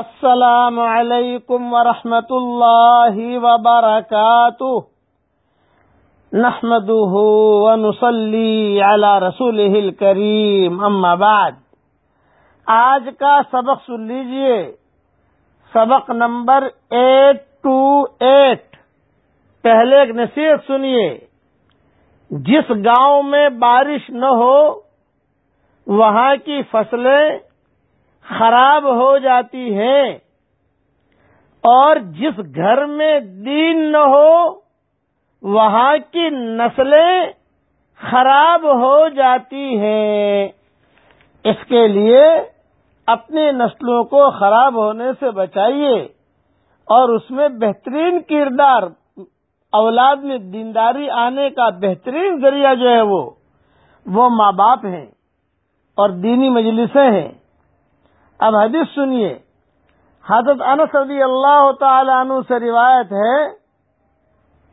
السلام علیکم ورحمۃ اللہ وبرکاتہ۔ نحمده ونصلي على رسوله الكريم اما بعد۔ آج کا سبق سن لیجیے۔ سبق نمبر ایٹ ٹو ایٹ۔ پہلے ایک نصیحت سنیے۔ جس گاؤں میں بارش نہ ہو، وہاں کی فصلیں خراب ہو جاتی ہیں اور جس گھر میں دین نہ ہو، وہاں کی نسلیں خراب ہو جاتی ہیں۔ اس کے لیے اپنی نسلوں کو خراب ہونے سے بچائیے اور اس میں بہترین کردار، اولاد میں دینداری آنے کا بہترین ذریعہ جو ہے وہ وہ ماں باپ ہیں اور دینی مجلسیں ہیں۔ اب حدیث سنیے۔ حضرت انس رضی اللہ تعالی عنہ سے روایت ہے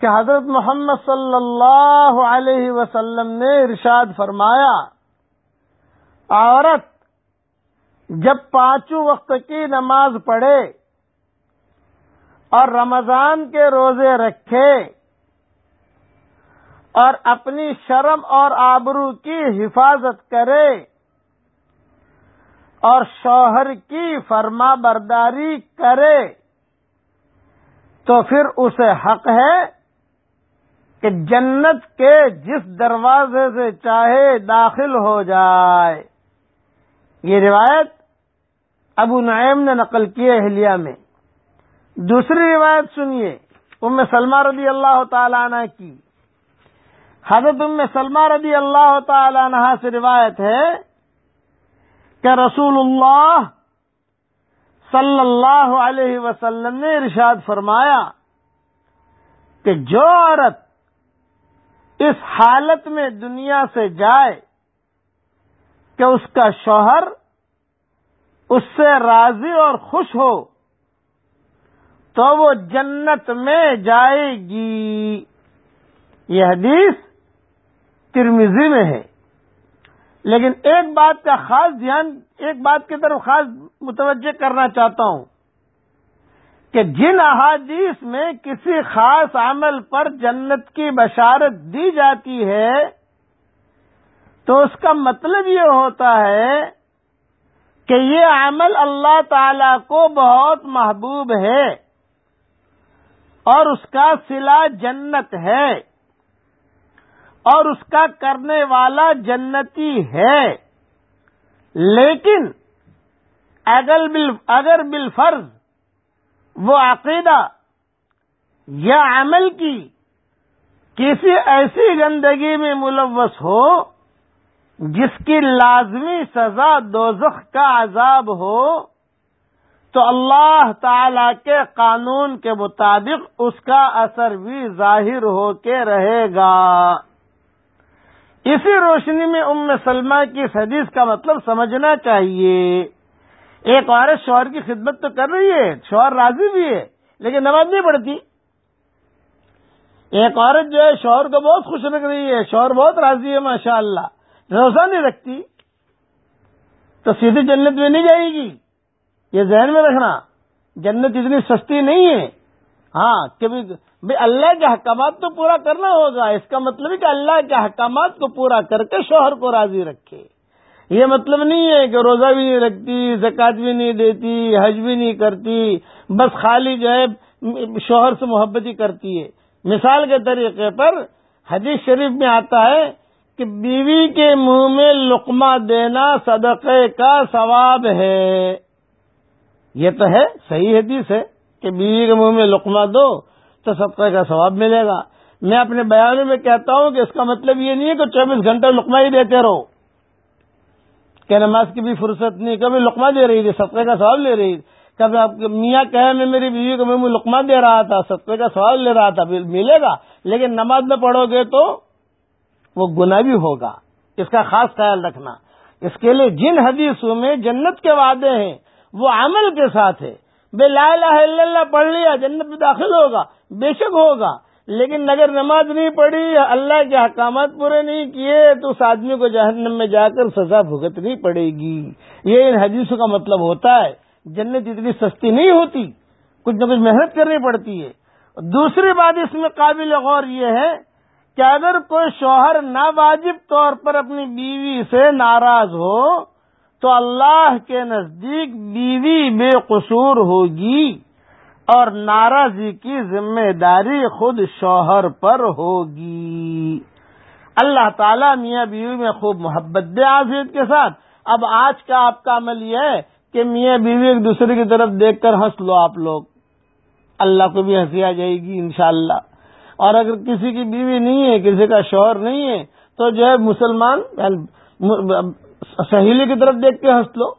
کہ حضرت محمد صلی اللہ علیہ وسلم نے ارشاد فرمایا، عورت جب پانچوں وقت کی نماز پڑھے اور رمضان کے روزے رکھے اور اپنی شرم اور آبرو کی حفاظت کرے اور شوہر کی فرما برداری کرے تو پھر اسے حق ہے کہ جنت کے جس دروازے سے چاہے داخل ہو جائے۔ یہ روایت ابو نعیم نے نقل کی اہلیہ میں۔ دوسری روایت سنیے، ام سلمہ رضی اللہ تعالی عنہ کی۔ حضرت ام سلمہ رضی اللہ تعالی عنہ سے روایت ہے کہ رسول اللہ صلی اللہ علیہ وسلم نے ارشاد فرمایا کہ جو عورت اس حالت میں دنیا سے جائے کہ اس کا شوہر اس سے راضی اور خوش ہو تو وہ جنت میں جائے گی۔ یہ حدیث ترمیزی میں ہے۔ لیکن ایک بات کا خاص دھیان ایک بات کی طرف خاص متوجہ کرنا چاہتا ہوں کہ جن احادیث میں کسی خاص عمل پر جنت کی بشارت دی جاتی ہے تو اس کا مطلب یہ ہوتا ہے کہ یہ عمل اللہ تعالی کو بہت محبوب ہے اور اس کا سلا جنت ہے۔ اور اس کا کرنے والا جنتی ہے۔ لیکن اگر بالفرض وہ عقیدہ یا عمل کی کسی ایسی گندگی میں ملوث ہو جس کی لازمی سزا دوزخ کا عذاب ہو، تو اللہ تعالی کے قانون کے مطابق اس کا اثر بھی ظاہر ہو کے رہے گا۔ اسی روشنی میں ام سلمہ کی حدیث کا مطلب سمجھنا چاہیے۔ ایک عورت شوہر کی خدمت تو کر رہی ہے، شوہر راضی بھی ہے، لیکن نماز نہیں پڑھتی۔ ایک عورت جو ہے، شوہر کو بہت خوش رکھ رہی ہے، شوہر بہت راضی ہے ماشاء اللہ روزہ نہیں رکھتی۔ تو سیدھی جنت میں نہیں جائے گی۔ یہ ذہن میں رکھنا، جنت اتنی سستی نہیں ہے۔ ہاں کہ بھائی اللہ کے حکامات تو پورا کرنا ہوگا۔ اس کا مطلب ہے کہ اللہ کے حکامات کو پورا کر کے شوہر کو راضی رکھے۔ یہ مطلب نہیں ہے کہ روزہ بھی نہیں رکھتی زکات بھی نہیں دیتی، حج بھی نہیں کرتی، بس خالی جو ہے شوہر سے محبت ہی کرتی ہے۔ مثال کے طریقے پر حدیث شریف میں آتا ہے کہ بیوی کے منہ میں لقمہ دینا صدقے کا ثواب ہے۔ یہ تو ہے، صحیح حدیث ہے۔ کہ بیوی کے منہ میں لقمہ دو تو صدقے کا ثواب ملے گا۔ میں اپنے بیانوں میں کہتا ہوں کہ اس کا مطلب یہ نہیں ہے کہ چوبیس گھنٹے لقمہ ہی دیتے رہو۔ کہ نماز کی بھی فرصت نہیں، کبھی لقمہ دے رہی تھی، صدقے کا سوال لے رہی۔ تھی کبھی آپ میاں کہے میں میری بیوی کو میں لقمہ دے رہا تھا، صدقے کا سوال لے رہا تھا ملے گا۔ لیکن نماز میں پڑھو گے تو وہ گنا بھی ہوگا۔ اس کا خاص خیال رکھنا۔ اس کے لیے جن حدیثوں میں جنت کے وعدے ہیں، وہ عمل کے ساتھ ہے بے لا الہ الا اللہ پڑھ لیا، جنت میں داخل ہوگا، بے شک ہوگا۔ لیکن اگر نماز نہیں پڑھی اللہ کے احکامات پورے نہیں کیے، تو اس آدمی کو جہنم میں جا کر سزا بھگتنی پڑے گی۔ یہ ان حدیثوں کا مطلب ہوتا ہے۔ جنت اتنی سستی نہیں ہوتی، کچھ نہ کچھ محنت کرنی پڑتی ہے۔ دوسری بات اس میں قابل غور یہ ہے کہ اگر کوئی شوہر ناواجب طور پر اپنی بیوی سے ناراض ہو تو اللہ کے نزدیک بیوی بے قصور ہوگی اور ناراضی کی ذمہ داری خود شوہر پر ہوگی۔ اللہ تعالیٰ میاں بیوی میں خوب محبت دے آزید کے ساتھ۔ اب آج کا آپ کا عمل یہ ہے کہ میاں بیوی ایک دوسرے کی طرف دیکھ کر ہنس لو آپ لوگ۔ اللہ کو بھی ہنسی آ جائے گی انشاءاللہ۔ اور اگر کسی کی بیوی نہیں ہے، کسی کا شوہر نہیں ہے، تو جو ہے مسلمان سہیلی کی طرف دیکھ کے ہنس لو،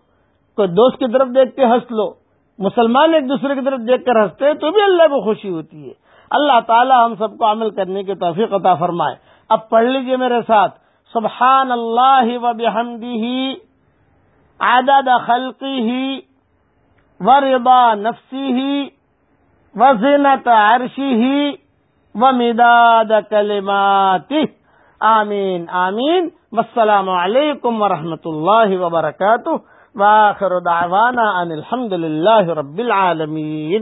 کوئی دوست کی طرف دیکھ کے ہنس لو، مسلمان ایک دوسرے کی طرف دیکھ کر ہنستے ہیں، تو بھی اللہ کو خوشی ہوتی ہے۔ اللہ تعالی ہم سب کو عمل کرنے کی توفیق عطا فرمائے۔ اب پڑھ لیجیے میرے ساتھ۔ سبحان اللہ و بحمدہ، عدد خلقی و ربا نفسی ہی و زینت عرشی ہی و مداد کلماتی آمین آمین. والسلام علیکم ورحمۃ اللہ وبرکاتہ. واخر دعوانا ان الحمد للہ رب العالمین.